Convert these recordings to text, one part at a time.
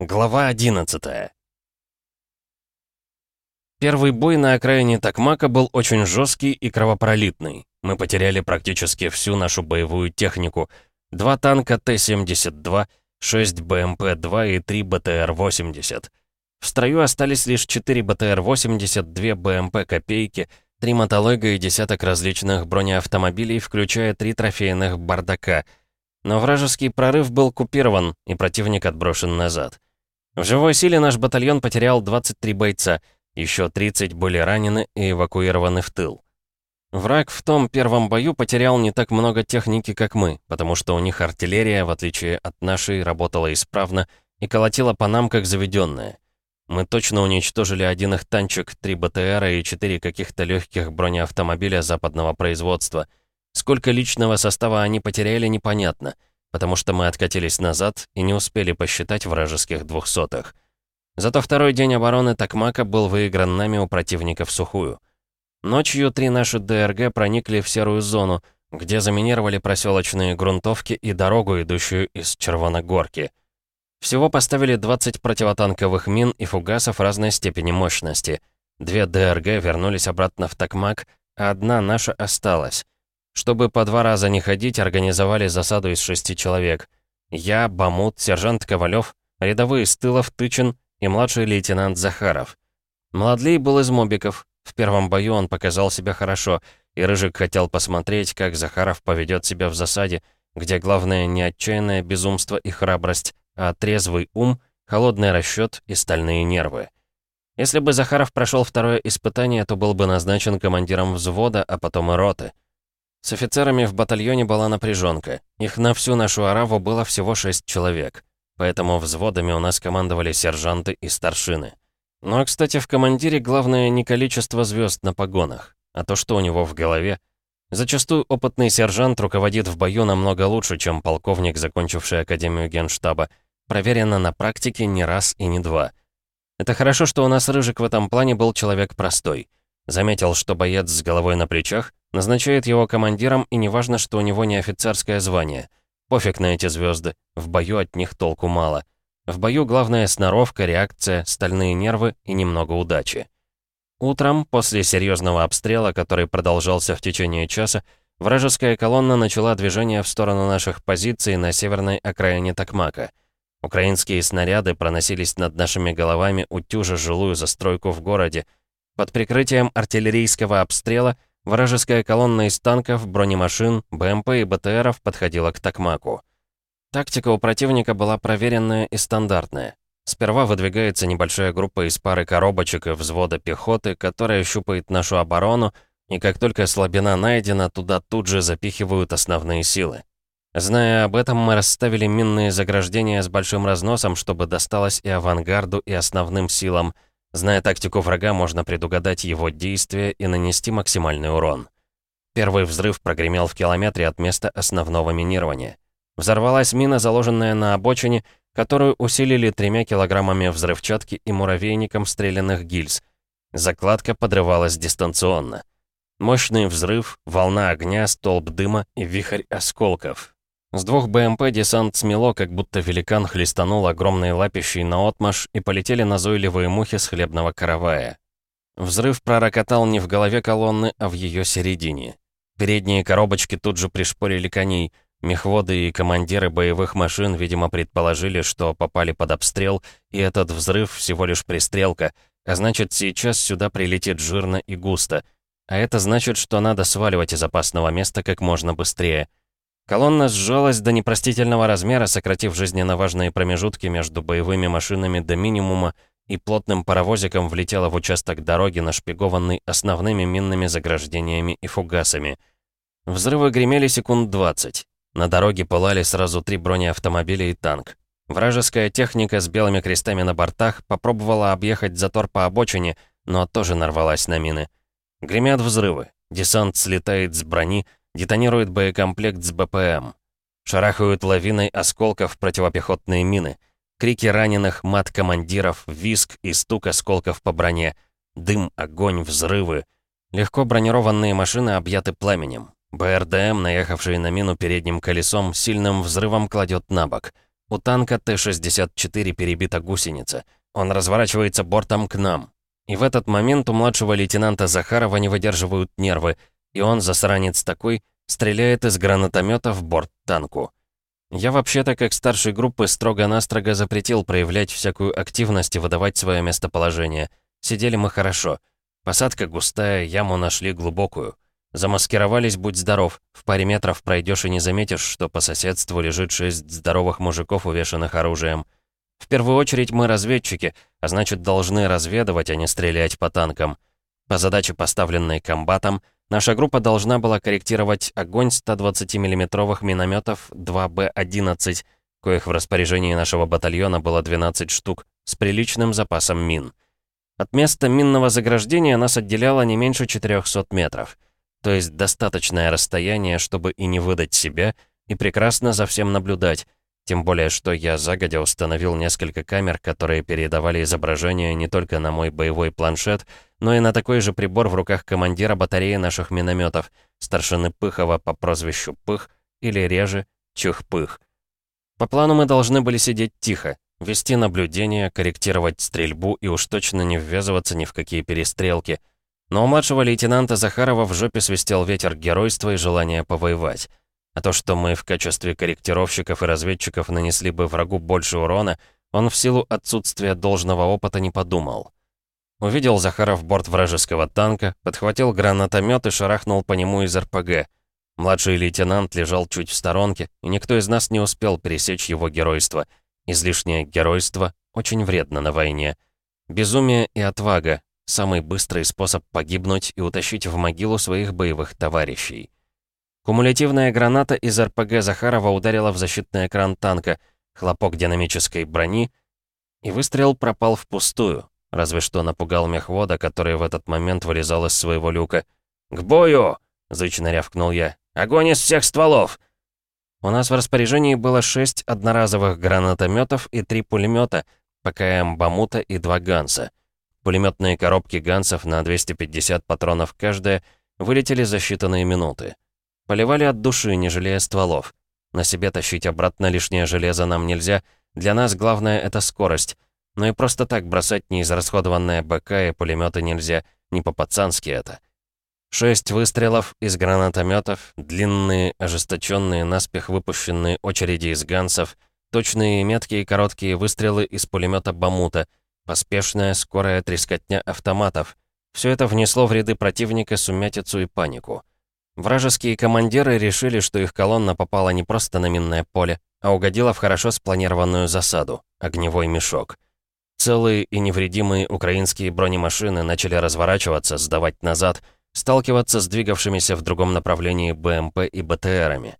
Глава 11 Первый бой на окраине Такмака был очень жесткий и кровопролитный. Мы потеряли практически всю нашу боевую технику. Два танка Т-72, 6 БМП-2 и 3 БТР-80. В строю остались лишь 4 БТР-80, 2 БМП-копейки, 3 мотолога и десяток различных бронеавтомобилей, включая три трофейных бардака. Но вражеский прорыв был купирован, и противник отброшен назад. В живой силе наш батальон потерял 23 бойца, еще 30 были ранены и эвакуированы в тыл. Враг в том первом бою потерял не так много техники, как мы, потому что у них артиллерия, в отличие от нашей, работала исправно и колотила по нам, как заведенная. Мы точно уничтожили один их танчик, три БТРа и четыре каких-то легких бронеавтомобиля западного производства. Сколько личного состава они потеряли, непонятно — потому что мы откатились назад и не успели посчитать вражеских двухсотых. Зато второй день обороны Такмака был выигран нами у противника в сухую. Ночью три наши ДРГ проникли в серую зону, где заминировали проселочные грунтовки и дорогу, идущую из Червоногорки. Всего поставили 20 противотанковых мин и фугасов разной степени мощности. Две ДРГ вернулись обратно в Такмак, а одна наша осталась. Чтобы по два раза не ходить, организовали засаду из шести человек. Я, Бамут, сержант Ковалев, рядовые Стылов, Тычин и младший лейтенант Захаров. Младлей был из мобиков. В первом бою он показал себя хорошо, и Рыжик хотел посмотреть, как Захаров поведет себя в засаде, где главное не отчаянное безумство и храбрость, а трезвый ум, холодный расчет и стальные нервы. Если бы Захаров прошел второе испытание, то был бы назначен командиром взвода, а потом и роты. С офицерами в батальоне была напряженка. Их на всю нашу араву было всего шесть человек. Поэтому взводами у нас командовали сержанты и старшины. Но, кстати, в командире главное не количество звезд на погонах, а то, что у него в голове. Зачастую опытный сержант руководит в бою намного лучше, чем полковник, закончивший Академию Генштаба. Проверено на практике не раз и не два. Это хорошо, что у нас Рыжик в этом плане был человек простой. Заметил, что боец с головой на плечах, назначает его командиром, и неважно, что у него не офицерское звание. Пофиг на эти звезды, в бою от них толку мало. В бою главное сноровка, реакция, стальные нервы и немного удачи. Утром, после серьезного обстрела, который продолжался в течение часа, вражеская колонна начала движение в сторону наших позиций на северной окраине Токмака. Украинские снаряды проносились над нашими головами, утюжа жилую застройку в городе, под прикрытием артиллерийского обстрела вражеская колонна из танков, бронемашин, БМП и БТРов подходила к Токмаку. Тактика у противника была проверенная и стандартная. Сперва выдвигается небольшая группа из пары коробочек и взвода пехоты, которая щупает нашу оборону, и как только слабина найдена, туда тут же запихивают основные силы. Зная об этом, мы расставили минные заграждения с большим разносом, чтобы досталось и авангарду, и основным силам — Зная тактику врага, можно предугадать его действия и нанести максимальный урон. Первый взрыв прогремел в километре от места основного минирования. Взорвалась мина, заложенная на обочине, которую усилили тремя килограммами взрывчатки и муравейником стрелянных гильз. Закладка подрывалась дистанционно. Мощный взрыв, волна огня, столб дыма и вихрь осколков. С двух БМП десант смело, как будто великан хлестанул огромные лапищей на отмаш и полетели назойливые мухи с хлебного каравая. Взрыв пророкотал не в голове колонны, а в ее середине. Передние коробочки тут же пришпорили коней. Мехводы и командиры боевых машин, видимо, предположили, что попали под обстрел, и этот взрыв всего лишь пристрелка, а значит, сейчас сюда прилетит жирно и густо. А это значит, что надо сваливать из опасного места как можно быстрее. Колонна сжалась до непростительного размера, сократив жизненно важные промежутки между боевыми машинами до минимума и плотным паровозиком влетела в участок дороги, нашпигованный основными минными заграждениями и фугасами. Взрывы гремели секунд 20. На дороге пылали сразу три бронеавтомобиля и танк. Вражеская техника с белыми крестами на бортах попробовала объехать затор по обочине, но тоже нарвалась на мины. Гремят взрывы. Десант слетает с брони, Детонирует боекомплект с БПМ. Шарахают лавиной осколков противопехотные мины. Крики раненых, мат командиров, виск и стук осколков по броне. Дым, огонь, взрывы. Легко бронированные машины объяты пламенем. БРДМ, наехавший на мину передним колесом, сильным взрывом кладет на бок. У танка Т-64 перебита гусеница. Он разворачивается бортом к нам. И в этот момент у младшего лейтенанта Захарова не выдерживают нервы, и он, засранец такой, стреляет из гранатомета в борт танку. Я вообще-то, как старший группы, строго-настрого запретил проявлять всякую активность и выдавать свое местоположение. Сидели мы хорошо. Посадка густая, яму нашли глубокую. Замаскировались, будь здоров. В паре метров пройдешь и не заметишь, что по соседству лежит шесть здоровых мужиков, увешанных оружием. В первую очередь мы разведчики, а значит должны разведывать, а не стрелять по танкам. По задаче, поставленной комбатом, наша группа должна была корректировать огонь 120 миллиметровых минометов 2Б-11, коих в распоряжении нашего батальона было 12 штук, с приличным запасом мин. От места минного заграждения нас отделяло не меньше 400 метров. То есть достаточное расстояние, чтобы и не выдать себя, и прекрасно за всем наблюдать, тем более, что я загодя установил несколько камер, которые передавали изображение не только на мой боевой планшет, но и на такой же прибор в руках командира батареи наших минометов, старшины Пыхова по прозвищу Пых, или реже Чух-Пых. По плану мы должны были сидеть тихо, вести наблюдение, корректировать стрельбу и уж точно не ввязываться ни в какие перестрелки. Но у младшего лейтенанта Захарова в жопе свистел ветер геройства и желания повоевать. А то, что мы в качестве корректировщиков и разведчиков нанесли бы врагу больше урона, он в силу отсутствия должного опыта не подумал. Увидел Захаров борт вражеского танка, подхватил гранатомет и шарахнул по нему из РПГ. Младший лейтенант лежал чуть в сторонке, и никто из нас не успел пересечь его геройство. Излишнее геройство очень вредно на войне. Безумие и отвага — самый быстрый способ погибнуть и утащить в могилу своих боевых товарищей. Кумулятивная граната из РПГ Захарова ударила в защитный экран танка, хлопок динамической брони, и выстрел пропал впустую, разве что напугал мехвода, который в этот момент вылезал из своего люка. «К бою!» — зычно рявкнул я. «Огонь из всех стволов!» У нас в распоряжении было шесть одноразовых гранатометов и три пулемета, ПКМ «Бамута» и два «Ганса». Пулеметные коробки «Гансов» на 250 патронов каждая вылетели за считанные минуты. Поливали от души, не жалея стволов. На себе тащить обратно лишнее железо нам нельзя. Для нас главное — это скорость. Но и просто так бросать неизрасходованное БК и пулеметы нельзя. Не по-пацански это. Шесть выстрелов из гранатометов, длинные, ожесточенные, наспех выпущенные очереди из гансов, точные меткие короткие выстрелы из пулемета Бамута, поспешная, скорая трескотня автоматов. Все это внесло в ряды противника сумятицу и панику. Вражеские командиры решили, что их колонна попала не просто на минное поле, а угодила в хорошо спланированную засаду — огневой мешок. Целые и невредимые украинские бронемашины начали разворачиваться, сдавать назад, сталкиваться с двигавшимися в другом направлении БМП и БТРами.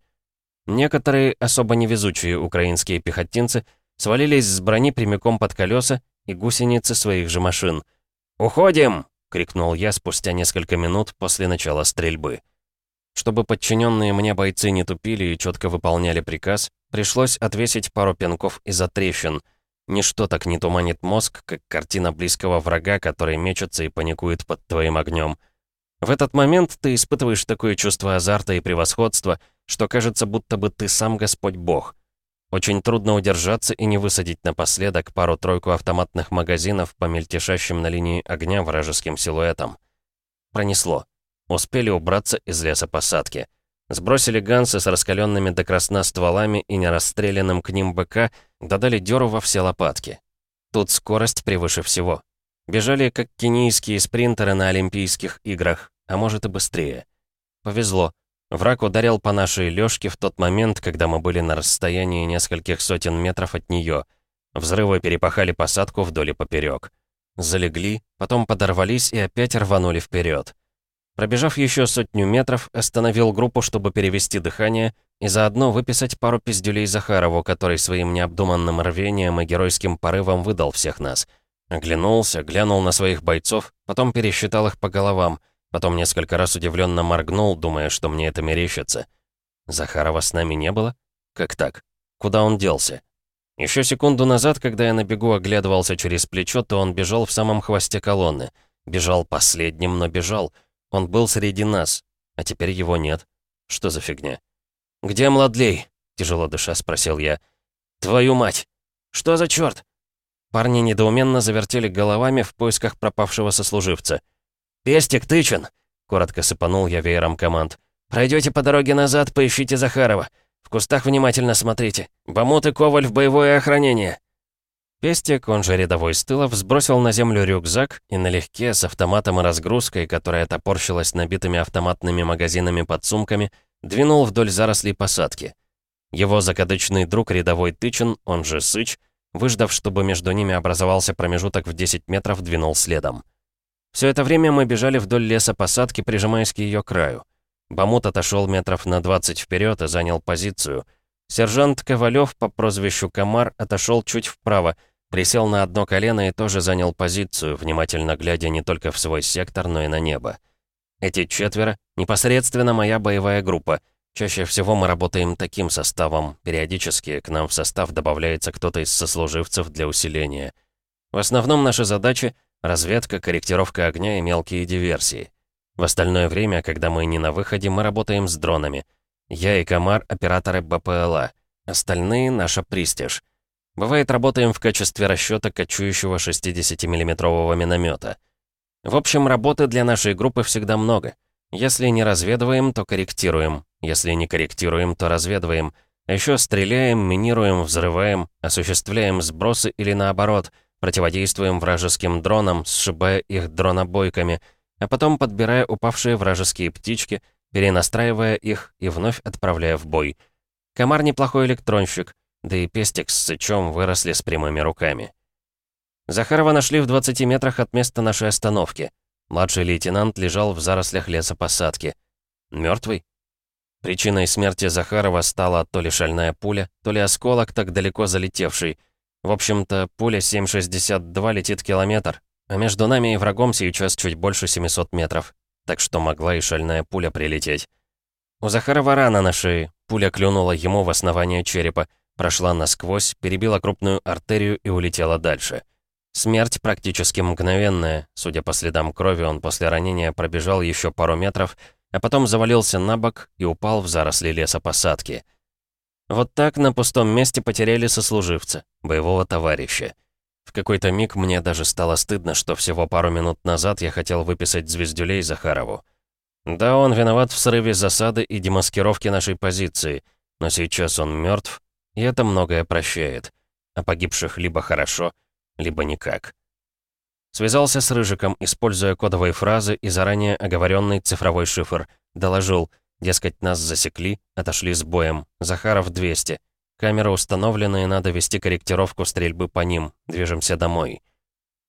Некоторые, особо невезучие украинские пехотинцы, свалились с брони прямиком под колеса и гусеницы своих же машин. «Уходим!» — крикнул я спустя несколько минут после начала стрельбы. Чтобы подчиненные мне бойцы не тупили и четко выполняли приказ, пришлось отвесить пару пинков из-за трещин. Ничто так не туманит мозг, как картина близкого врага, который мечется и паникует под твоим огнем. В этот момент ты испытываешь такое чувство азарта и превосходства, что кажется, будто бы ты сам Господь Бог. Очень трудно удержаться и не высадить напоследок пару-тройку автоматных магазинов по мельтешащим на линии огня вражеским силуэтам. Пронесло. Успели убраться из лесопосадки. Сбросили гансы с раскаленными до красна стволами и нерастрелянным к ним БК, додали дёру во все лопатки. Тут скорость превыше всего. Бежали, как кенийские спринтеры на Олимпийских играх, а может и быстрее. Повезло. Враг ударил по нашей лёжке в тот момент, когда мы были на расстоянии нескольких сотен метров от неё. Взрывы перепахали посадку вдоль и поперёк. Залегли, потом подорвались и опять рванули вперед. Пробежав еще сотню метров, остановил группу, чтобы перевести дыхание и заодно выписать пару пиздюлей Захарову, который своим необдуманным рвением и геройским порывом выдал всех нас. Оглянулся, глянул на своих бойцов, потом пересчитал их по головам, потом несколько раз удивленно моргнул, думая, что мне это мерещится. Захарова с нами не было? Как так? Куда он делся? Еще секунду назад, когда я на бегу оглядывался через плечо, то он бежал в самом хвосте колонны. Бежал последним, но бежал — он был среди нас, а теперь его нет. Что за фигня? «Где Младлей?» — тяжело дыша спросил я. «Твою мать! Что за черт? Парни недоуменно завертели головами в поисках пропавшего сослуживца. «Пестик тычен!» — коротко сыпанул я веером команд. Пройдете по дороге назад, поищите Захарова. В кустах внимательно смотрите. Бамут и Коваль в боевое охранение». Пестик, он же рядовой с тыла, сбросил на землю рюкзак и налегке, с автоматом и разгрузкой, которая топорщилась набитыми автоматными магазинами под сумками, двинул вдоль зарослей посадки. Его закадычный друг рядовой Тычин, он же Сыч, выждав, чтобы между ними образовался промежуток в 10 метров, двинул следом. Все это время мы бежали вдоль леса посадки, прижимаясь к ее краю. Бамут отошел метров на 20 вперед и занял позицию. Сержант Ковалев по прозвищу Комар отошел чуть вправо, присел на одно колено и тоже занял позицию, внимательно глядя не только в свой сектор, но и на небо. Эти четверо — непосредственно моя боевая группа. Чаще всего мы работаем таким составом, периодически к нам в состав добавляется кто-то из сослуживцев для усиления. В основном наши задачи — разведка, корректировка огня и мелкие диверсии. В остальное время, когда мы не на выходе, мы работаем с дронами. Я и Комар — операторы БПЛА. Остальные — наша Пристиж. Бывает, работаем в качестве расчета кочующего 60-миллиметрового миномета. В общем, работы для нашей группы всегда много. Если не разведываем, то корректируем. Если не корректируем, то разведываем. А еще стреляем, минируем, взрываем, осуществляем сбросы или наоборот, противодействуем вражеским дронам, сшибая их дронобойками — а потом подбирая упавшие вражеские птички, перенастраивая их и вновь отправляя в бой. Комар неплохой электронщик, да и пестик с сычом выросли с прямыми руками. Захарова нашли в 20 метрах от места нашей остановки. Младший лейтенант лежал в зарослях лесопосадки. Мертвый? Причиной смерти Захарова стала то ли шальная пуля, то ли осколок, так далеко залетевший. В общем-то, пуля 7,62 летит километр, а между нами и врагом сейчас чуть больше 700 метров, так что могла и шальная пуля прилететь. У Захарова рана на шее, пуля клюнула ему в основание черепа, прошла насквозь, перебила крупную артерию и улетела дальше. Смерть практически мгновенная, судя по следам крови, он после ранения пробежал еще пару метров, а потом завалился на бок и упал в заросли лесопосадки. Вот так на пустом месте потеряли сослуживца, боевого товарища. В какой-то миг мне даже стало стыдно, что всего пару минут назад я хотел выписать звездюлей Захарову. Да, он виноват в срыве засады и демаскировке нашей позиции, но сейчас он мертв, и это многое прощает. А погибших либо хорошо, либо никак. Связался с Рыжиком, используя кодовые фразы и заранее оговоренный цифровой шифр. Доложил, дескать, нас засекли, отошли с боем. Захаров 200. Камеры установлены, и надо вести корректировку стрельбы по ним. Движемся домой.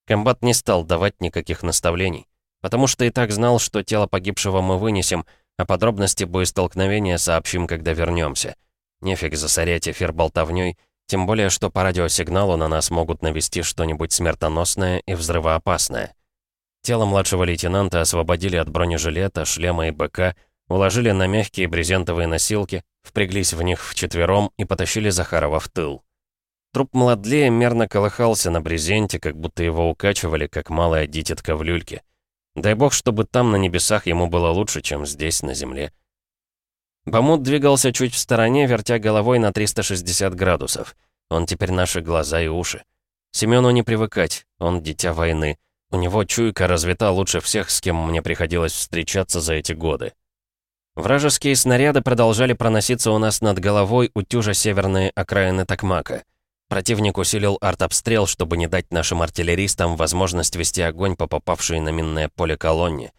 Комбат не стал давать никаких наставлений, потому что и так знал, что тело погибшего мы вынесем, а подробности боестолкновения сообщим, когда вернемся. Нефиг засорять эфир болтовней, тем более, что по радиосигналу на нас могут навести что-нибудь смертоносное и взрывоопасное. Тело младшего лейтенанта освободили от бронежилета, шлема и БК, уложили на мягкие брезентовые носилки, впряглись в них вчетвером и потащили Захарова в тыл. Труп младлея мерно колыхался на брезенте, как будто его укачивали, как малая дитятка в люльке. Дай бог, чтобы там, на небесах, ему было лучше, чем здесь, на земле. Бамут двигался чуть в стороне, вертя головой на 360 градусов. Он теперь наши глаза и уши. Семену не привыкать, он дитя войны. У него чуйка развита лучше всех, с кем мне приходилось встречаться за эти годы. Вражеские снаряды продолжали проноситься у нас над головой, утюжа северные окраины Токмака. Противник усилил артобстрел, чтобы не дать нашим артиллеристам возможность вести огонь по попавшей на минное поле колонне.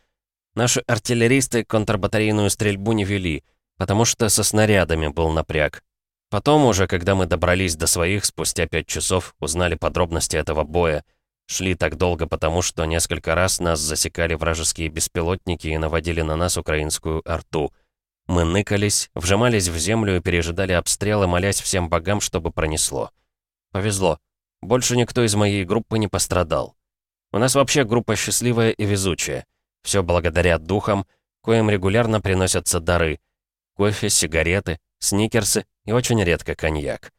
Наши артиллеристы контрбатарейную стрельбу не вели, потому что со снарядами был напряг. Потом уже, когда мы добрались до своих, спустя пять часов, узнали подробности этого боя. Шли так долго потому, что несколько раз нас засекали вражеские беспилотники и наводили на нас украинскую арту. Мы ныкались, вжимались в землю и пережидали обстрелы, молясь всем богам, чтобы пронесло. Повезло. Больше никто из моей группы не пострадал. У нас вообще группа счастливая и везучая. Все благодаря духам, коим регулярно приносятся дары. Кофе, сигареты, сникерсы и очень редко коньяк.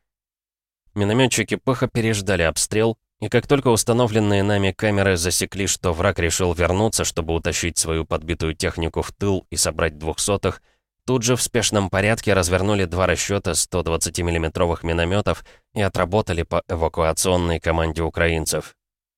Минометчики Пыха переждали обстрел, и как только установленные нами камеры засекли, что враг решил вернуться, чтобы утащить свою подбитую технику в тыл и собрать двухсотых, Тут же в спешном порядке развернули два расчета 120 миллиметровых минометов и отработали по эвакуационной команде украинцев.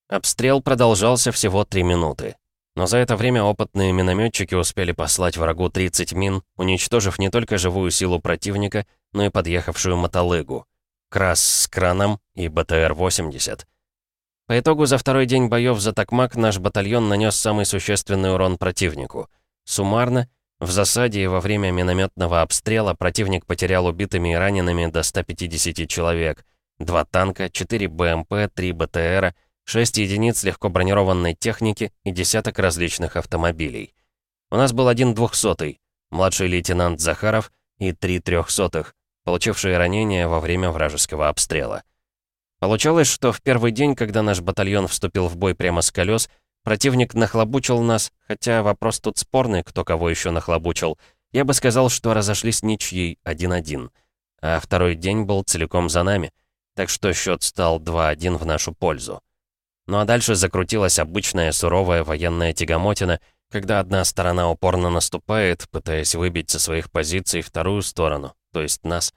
Обстрел продолжался всего три минуты. Но за это время опытные минометчики успели послать врагу 30 мин, уничтожив не только живую силу противника, но и подъехавшую мотолыгу. Крас с краном и БТР-80. По итогу за второй день боев за Токмак наш батальон нанес самый существенный урон противнику. Суммарно, в засаде и во время минометного обстрела противник потерял убитыми и ранеными до 150 человек. Два танка, 4 БМП, 3 БТРа, 6 единиц легко бронированной техники и десяток различных автомобилей. У нас был один двухсотый, младший лейтенант Захаров и три трехсотых, получившие ранения во время вражеского обстрела. Получалось, что в первый день, когда наш батальон вступил в бой прямо с колес, Противник нахлобучил нас, хотя вопрос тут спорный, кто кого еще нахлобучил. Я бы сказал, что разошлись ничьей 1-1. А второй день был целиком за нами. Так что счет стал 2-1 в нашу пользу. Ну а дальше закрутилась обычная суровая военная тягомотина, когда одна сторона упорно наступает, пытаясь выбить со своих позиций вторую сторону, то есть нас.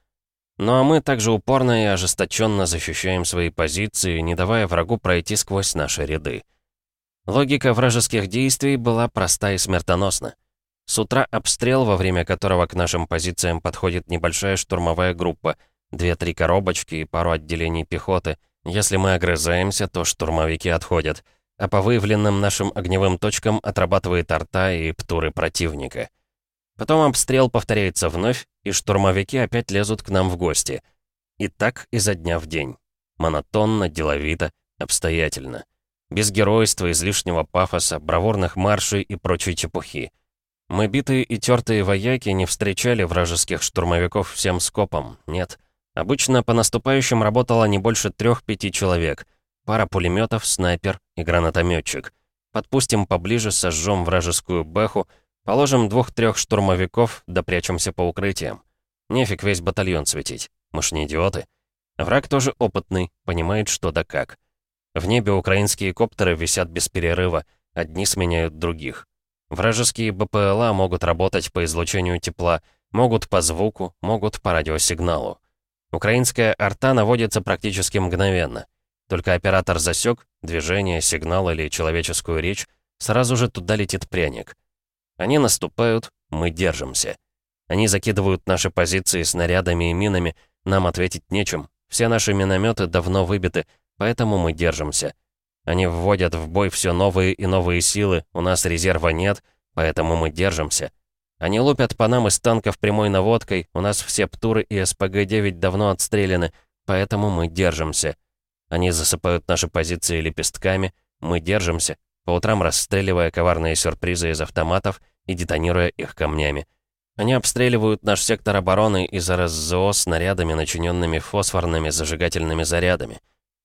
Ну а мы также упорно и ожесточенно защищаем свои позиции, не давая врагу пройти сквозь наши ряды. Логика вражеских действий была проста и смертоносна. С утра обстрел, во время которого к нашим позициям подходит небольшая штурмовая группа, две-три коробочки и пару отделений пехоты. Если мы огрызаемся, то штурмовики отходят, а по выявленным нашим огневым точкам отрабатывает арта и птуры противника. Потом обстрел повторяется вновь, и штурмовики опять лезут к нам в гости. И так изо дня в день. Монотонно, деловито, обстоятельно. Без геройства, излишнего пафоса, бравурных маршей и прочей чепухи. Мы битые и тертые вояки не встречали вражеских штурмовиков всем скопом, нет. Обычно по наступающим работало не больше трех-пяти человек. Пара пулеметов, снайпер и гранатометчик. Подпустим поближе, сожжем вражескую бэху, положим двух-трех штурмовиков, да прячемся по укрытиям. Нефиг весь батальон светить, мы ж не идиоты. Враг тоже опытный, понимает что да как. В небе украинские коптеры висят без перерыва, одни сменяют других. Вражеские БПЛА могут работать по излучению тепла, могут по звуку, могут по радиосигналу. Украинская арта наводится практически мгновенно. Только оператор засек движение, сигнал или человеческую речь, сразу же туда летит пряник. Они наступают, мы держимся. Они закидывают наши позиции снарядами и минами, нам ответить нечем. Все наши минометы давно выбиты, Поэтому мы держимся. Они вводят в бой все новые и новые силы, у нас резерва нет, поэтому мы держимся. Они лупят по нам из танков прямой наводкой, у нас все ПТУРы и СПГ-9 давно отстреляны, поэтому мы держимся. Они засыпают наши позиции лепестками, мы держимся, по утрам расстреливая коварные сюрпризы из автоматов и детонируя их камнями. Они обстреливают наш сектор обороны из РСЗО снарядами, начиненными фосфорными зажигательными зарядами.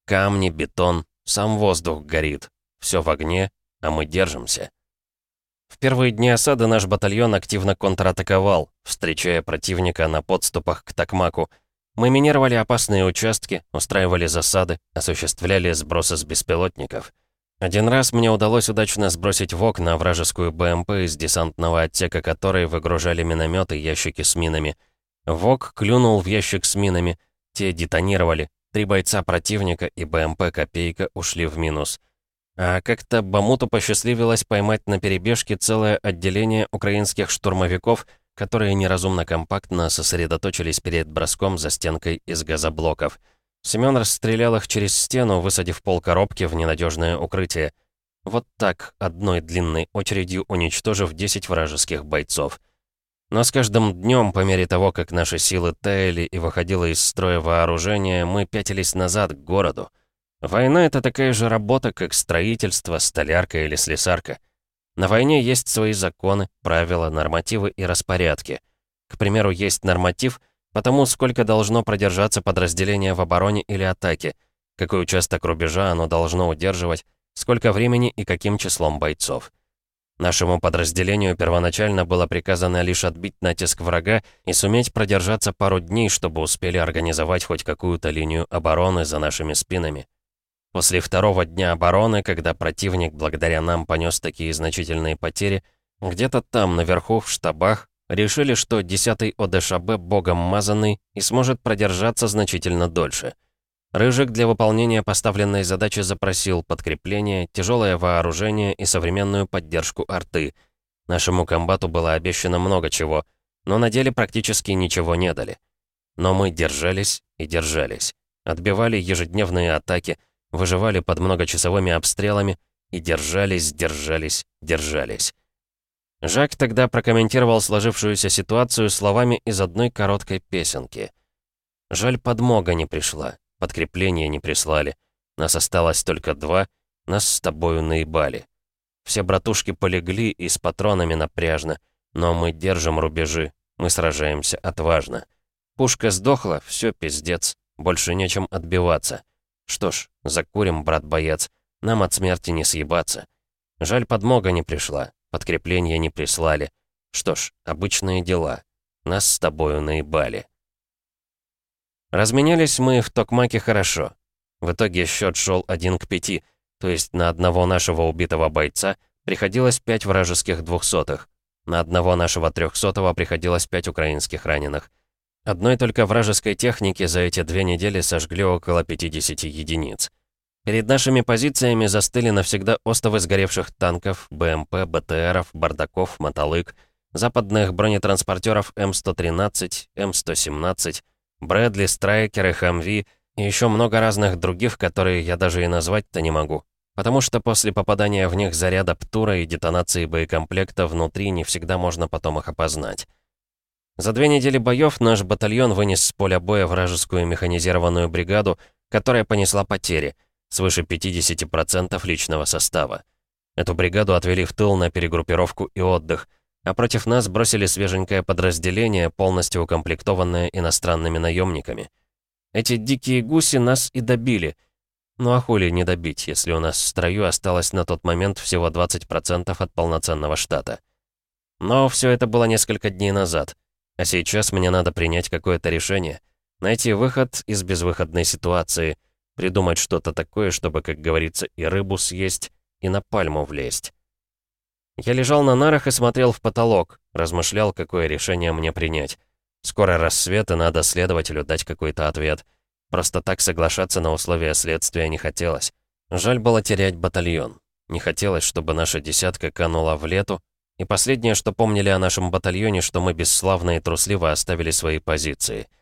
Камни, бетон, сам воздух горит. Все в огне, а мы держимся. В первые дни осады наш батальон активно контратаковал, встречая противника на подступах к Токмаку. Мы минировали опасные участки, устраивали засады, осуществляли сбросы с беспилотников. Один раз мне удалось удачно сбросить ВОК на вражескую БМП из десантного отсека которой выгружали минометы и ящики с минами. ВОК клюнул в ящик с минами, те детонировали, Три бойца противника и БМП «Копейка» ушли в минус. А как-то Бамуту посчастливилось поймать на перебежке целое отделение украинских штурмовиков, которые неразумно компактно сосредоточились перед броском за стенкой из газоблоков. Семён расстрелял их через стену, высадив пол коробки в ненадежное укрытие. Вот так, одной длинной очередью уничтожив 10 вражеских бойцов. Но с каждым днем, по мере того, как наши силы таяли и выходило из строя вооружение, мы пятились назад к городу. Война — это такая же работа, как строительство, столярка или слесарка. На войне есть свои законы, правила, нормативы и распорядки. К примеру, есть норматив потому сколько должно продержаться подразделение в обороне или атаке, какой участок рубежа оно должно удерживать, сколько времени и каким числом бойцов. Нашему подразделению первоначально было приказано лишь отбить натиск врага и суметь продержаться пару дней, чтобы успели организовать хоть какую-то линию обороны за нашими спинами. После второго дня обороны, когда противник благодаря нам понес такие значительные потери, где-то там, наверху, в штабах, Решили, что 10-й ОДШБ богом мазанный и сможет продержаться значительно дольше. Рыжик для выполнения поставленной задачи запросил подкрепление, тяжелое вооружение и современную поддержку арты. Нашему комбату было обещано много чего, но на деле практически ничего не дали. Но мы держались и держались. Отбивали ежедневные атаки, выживали под многочасовыми обстрелами и держались, держались, держались. Жак тогда прокомментировал сложившуюся ситуацию словами из одной короткой песенки. «Жаль, подмога не пришла, подкрепление не прислали. Нас осталось только два, нас с тобою наебали. Все братушки полегли и с патронами напряжно, но мы держим рубежи, мы сражаемся отважно. Пушка сдохла, все пиздец, больше нечем отбиваться. Что ж, закурим, брат-боец, нам от смерти не съебаться. Жаль, подмога не пришла, подкрепления не прислали. Что ж, обычные дела. Нас с тобою наебали. Разменялись мы в Токмаке хорошо. В итоге счет шел один к пяти, то есть на одного нашего убитого бойца приходилось пять вражеских двухсотых. На одного нашего трехсотого приходилось пять украинских раненых. Одной только вражеской техники за эти две недели сожгли около 50 единиц. Перед нашими позициями застыли навсегда остовы сгоревших танков, БМП, БТРов, бардаков, мотолык, западных бронетранспортеров М113, М117, Брэдли, Страйкеры, Хамви и еще много разных других, которые я даже и назвать-то не могу. Потому что после попадания в них заряда птура и детонации боекомплекта внутри не всегда можно потом их опознать. За две недели боев наш батальон вынес с поля боя вражескую механизированную бригаду, которая понесла потери — свыше 50% личного состава. Эту бригаду отвели в тыл на перегруппировку и отдых, а против нас бросили свеженькое подразделение, полностью укомплектованное иностранными наемниками. Эти дикие гуси нас и добили. Ну а хули не добить, если у нас в строю осталось на тот момент всего 20% от полноценного штата. Но все это было несколько дней назад, а сейчас мне надо принять какое-то решение, найти выход из безвыходной ситуации — Придумать что-то такое, чтобы, как говорится, и рыбу съесть, и на пальму влезть. Я лежал на нарах и смотрел в потолок, размышлял, какое решение мне принять. Скоро рассвет, и надо следователю дать какой-то ответ. Просто так соглашаться на условия следствия не хотелось. Жаль было терять батальон. Не хотелось, чтобы наша десятка канула в лету, и последнее, что помнили о нашем батальоне, что мы бесславно и трусливо оставили свои позиции —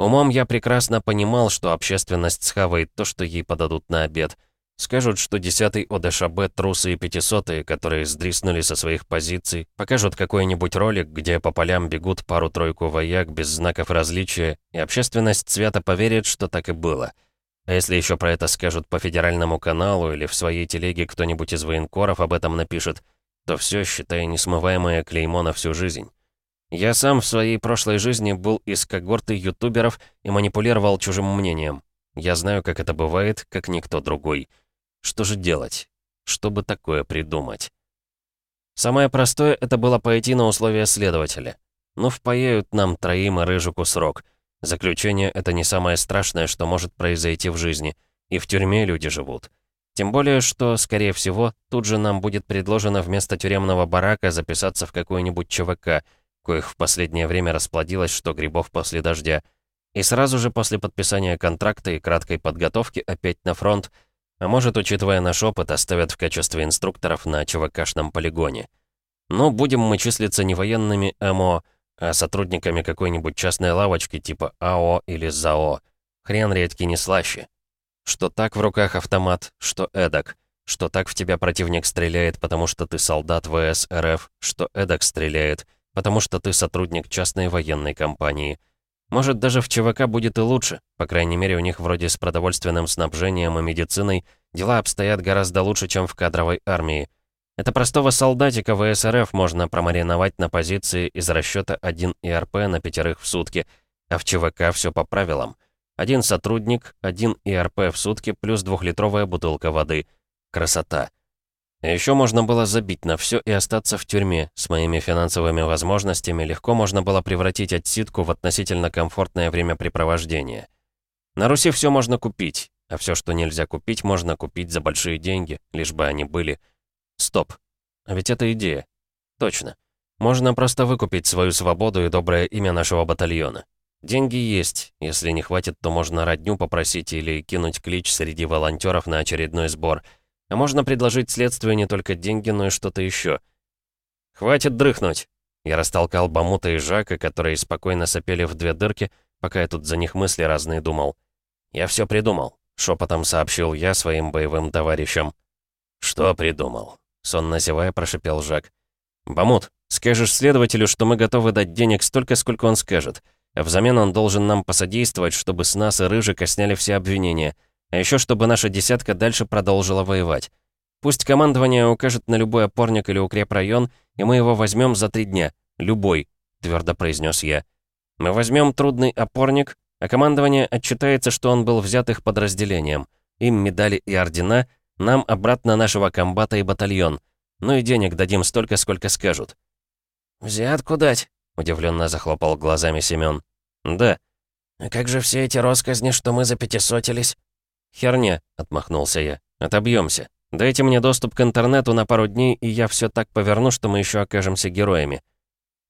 Умом я прекрасно понимал, что общественность схавает то, что ей подадут на обед. Скажут, что 10-й ОДШБ трусы и пятисотые, которые сдриснули со своих позиций, покажут какой-нибудь ролик, где по полям бегут пару-тройку вояк без знаков различия, и общественность свято поверит, что так и было. А если еще про это скажут по федеральному каналу или в своей телеге кто-нибудь из военкоров об этом напишет, то все, считай, несмываемое клеймо на всю жизнь. Я сам в своей прошлой жизни был из когорты ютуберов и манипулировал чужим мнением. Я знаю, как это бывает, как никто другой. Что же делать? Что бы такое придумать? Самое простое — это было пойти на условия следователя. Ну, впаяют нам троим и рыжику срок. Заключение — это не самое страшное, что может произойти в жизни. И в тюрьме люди живут. Тем более, что, скорее всего, тут же нам будет предложено вместо тюремного барака записаться в какой-нибудь ЧВК — коих в последнее время расплодилось, что грибов после дождя. И сразу же после подписания контракта и краткой подготовки опять на фронт, а может, учитывая наш опыт, оставят в качестве инструкторов на ЧВКшном полигоне. Но будем мы числиться не военными МО, а сотрудниками какой-нибудь частной лавочки типа АО или ЗАО. Хрен редкий не слаще. Что так в руках автомат, что эдак. Что так в тебя противник стреляет, потому что ты солдат ВС РФ, что эдак стреляет — потому что ты сотрудник частной военной компании. Может, даже в ЧВК будет и лучше. По крайней мере, у них вроде с продовольственным снабжением и медициной дела обстоят гораздо лучше, чем в кадровой армии. Это простого солдатика ВСРФ можно промариновать на позиции из расчета 1 ИРП на пятерых в сутки, а в ЧВК все по правилам. Один сотрудник, один ИРП в сутки плюс двухлитровая бутылка воды. Красота. Еще можно было забить на все и остаться в тюрьме. С моими финансовыми возможностями легко можно было превратить отсидку в относительно комфортное времяпрепровождение. На Руси все можно купить, а все, что нельзя купить, можно купить за большие деньги, лишь бы они были. Стоп. А ведь это идея. Точно. Можно просто выкупить свою свободу и доброе имя нашего батальона. Деньги есть. Если не хватит, то можно родню попросить или кинуть клич среди волонтеров на очередной сбор. А можно предложить следствию не только деньги, но и что-то еще. «Хватит дрыхнуть!» Я растолкал Бамута и Жака, которые спокойно сопели в две дырки, пока я тут за них мысли разные думал. «Я все придумал», — шепотом сообщил я своим боевым товарищам. «Что придумал?» — сонно зевая прошипел Жак. «Бамут, скажешь следователю, что мы готовы дать денег столько, сколько он скажет. Взамен он должен нам посодействовать, чтобы с нас и Рыжика сняли все обвинения. А еще чтобы наша десятка дальше продолжила воевать. Пусть командование укажет на любой опорник или укрепрайон, и мы его возьмем за три дня. Любой», — твердо произнес я. «Мы возьмем трудный опорник, а командование отчитается, что он был взят их подразделением. Им медали и ордена, нам обратно нашего комбата и батальон. Ну и денег дадим столько, сколько скажут». «Взятку дать?» — удивленно захлопал глазами Семён. «Да». «А как же все эти росказни, что мы запятисотились?» «Херня», — отмахнулся я. «Отобьемся. Дайте мне доступ к интернету на пару дней, и я все так поверну, что мы еще окажемся героями».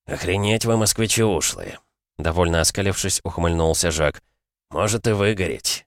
«Охренеть вы, москвичи ушлые!» Довольно оскалившись, ухмыльнулся Жак. «Может и выгореть.